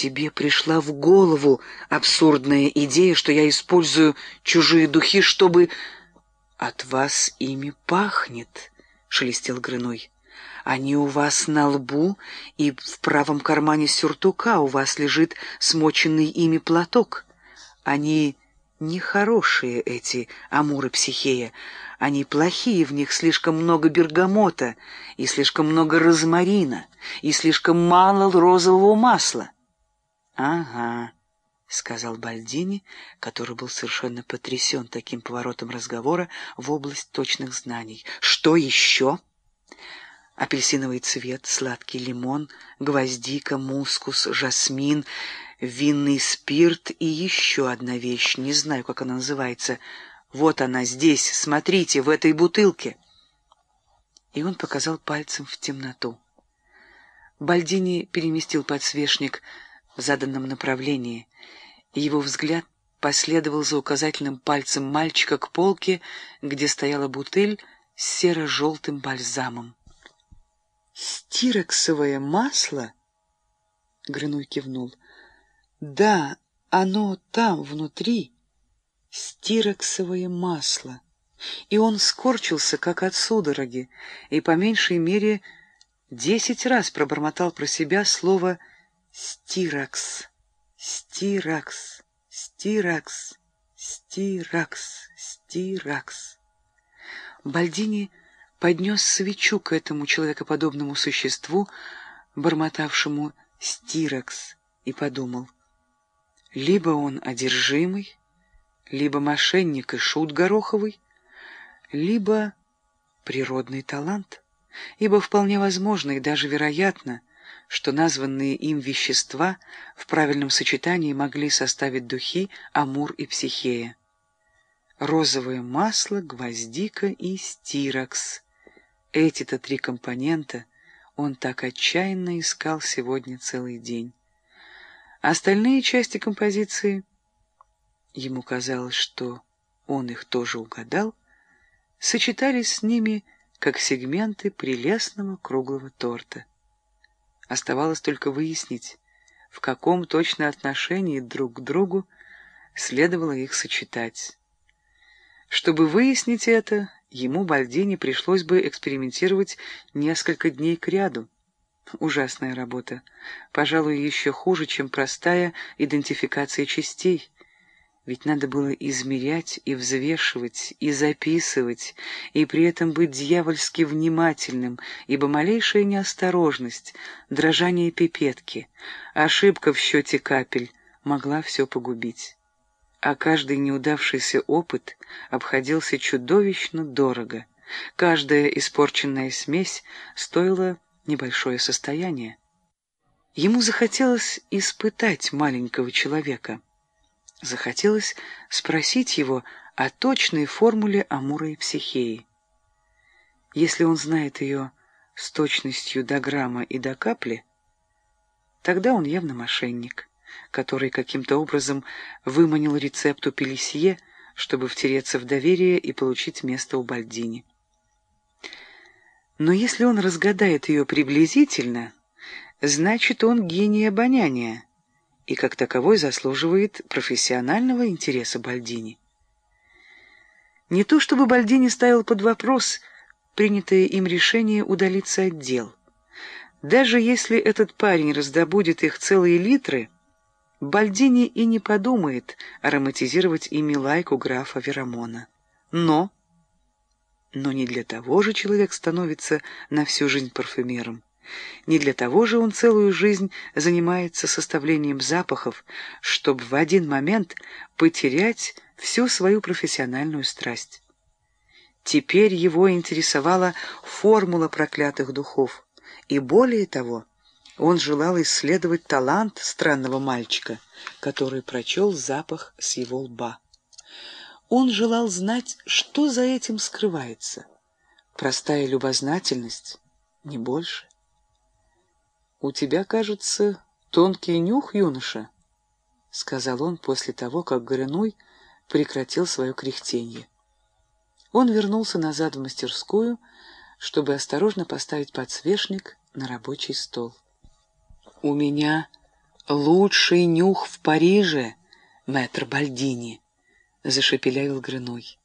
тебе пришла в голову абсурдная идея, что я использую чужие духи, чтобы... От вас ими пахнет, — шелестел Грыной. Они у вас на лбу, и в правом кармане сюртука у вас лежит смоченный ими платок. Они нехорошие, эти амуры психея. Они плохие, в них слишком много бергамота, и слишком много розмарина, и слишком мало розового масла. — Ага, — сказал Бальдини, который был совершенно потрясен таким поворотом разговора в область точных знаний. — Что еще? — апельсиновый цвет, сладкий лимон, гвоздика, мускус, жасмин, винный спирт и еще одна вещь, не знаю, как она называется. Вот она здесь, смотрите, в этой бутылке. И он показал пальцем в темноту. Бальдини переместил подсвечник в заданном направлении, и его взгляд последовал за указательным пальцем мальчика к полке, где стояла бутыль с серо-желтым бальзамом. «Стирексовое масло?» Грыной кивнул. «Да, оно там, внутри. Стирексовое масло». И он скорчился, как от судороги, и по меньшей мере десять раз пробормотал про себя слово «стиракс», «стиракс», «стиракс», «стиракс», «стиракс». Бальдини поднес свечу к этому человекоподобному существу, бормотавшему «стирокс», и подумал, либо он одержимый, либо мошенник и шут гороховый, либо природный талант, ибо вполне возможно и даже вероятно, что названные им вещества в правильном сочетании могли составить духи Амур и Психея. Розовое масло, гвоздика и стирокс — эти-то три компонента он так отчаянно искал сегодня целый день. Остальные части композиции, ему казалось, что он их тоже угадал, сочетались с ними как сегменты прелестного круглого торта. Оставалось только выяснить, в каком точно отношении друг к другу следовало их сочетать. Чтобы выяснить это, ему, Бальдини, пришлось бы экспериментировать несколько дней кряду. Ужасная работа. Пожалуй, еще хуже, чем простая идентификация частей. Ведь надо было измерять и взвешивать, и записывать, и при этом быть дьявольски внимательным, ибо малейшая неосторожность, дрожание пипетки, ошибка в счете капель могла все погубить а каждый неудавшийся опыт обходился чудовищно дорого. Каждая испорченная смесь стоила небольшое состояние. Ему захотелось испытать маленького человека. Захотелось спросить его о точной формуле Амура и Психеи. Если он знает ее с точностью до грамма и до капли, тогда он явно мошенник который каким-то образом выманил рецепт у Пелесье, чтобы втереться в доверие и получить место у Бальдини. Но если он разгадает ее приблизительно, значит, он гений обоняния и как таковой заслуживает профессионального интереса Бальдини. Не то чтобы Бальдини ставил под вопрос принятое им решение удалиться от дел. Даже если этот парень раздобудет их целые литры — Бальдини и не подумает ароматизировать ими лайку графа Верамона. Но... Но не для того же человек становится на всю жизнь парфюмером. Не для того же он целую жизнь занимается составлением запахов, чтобы в один момент потерять всю свою профессиональную страсть. Теперь его интересовала формула проклятых духов, и более того — он желал исследовать талант странного мальчика, который прочел запах с его лба. Он желал знать, что за этим скрывается. Простая любознательность, не больше. «У тебя, кажется, тонкий нюх, юноша», — сказал он после того, как Горяной прекратил свое кряхтенье. Он вернулся назад в мастерскую, чтобы осторожно поставить подсвечник на рабочий стол. «У меня Лучший нюх в Париже, мэтр Бальдини, — зашепелявил Грыной.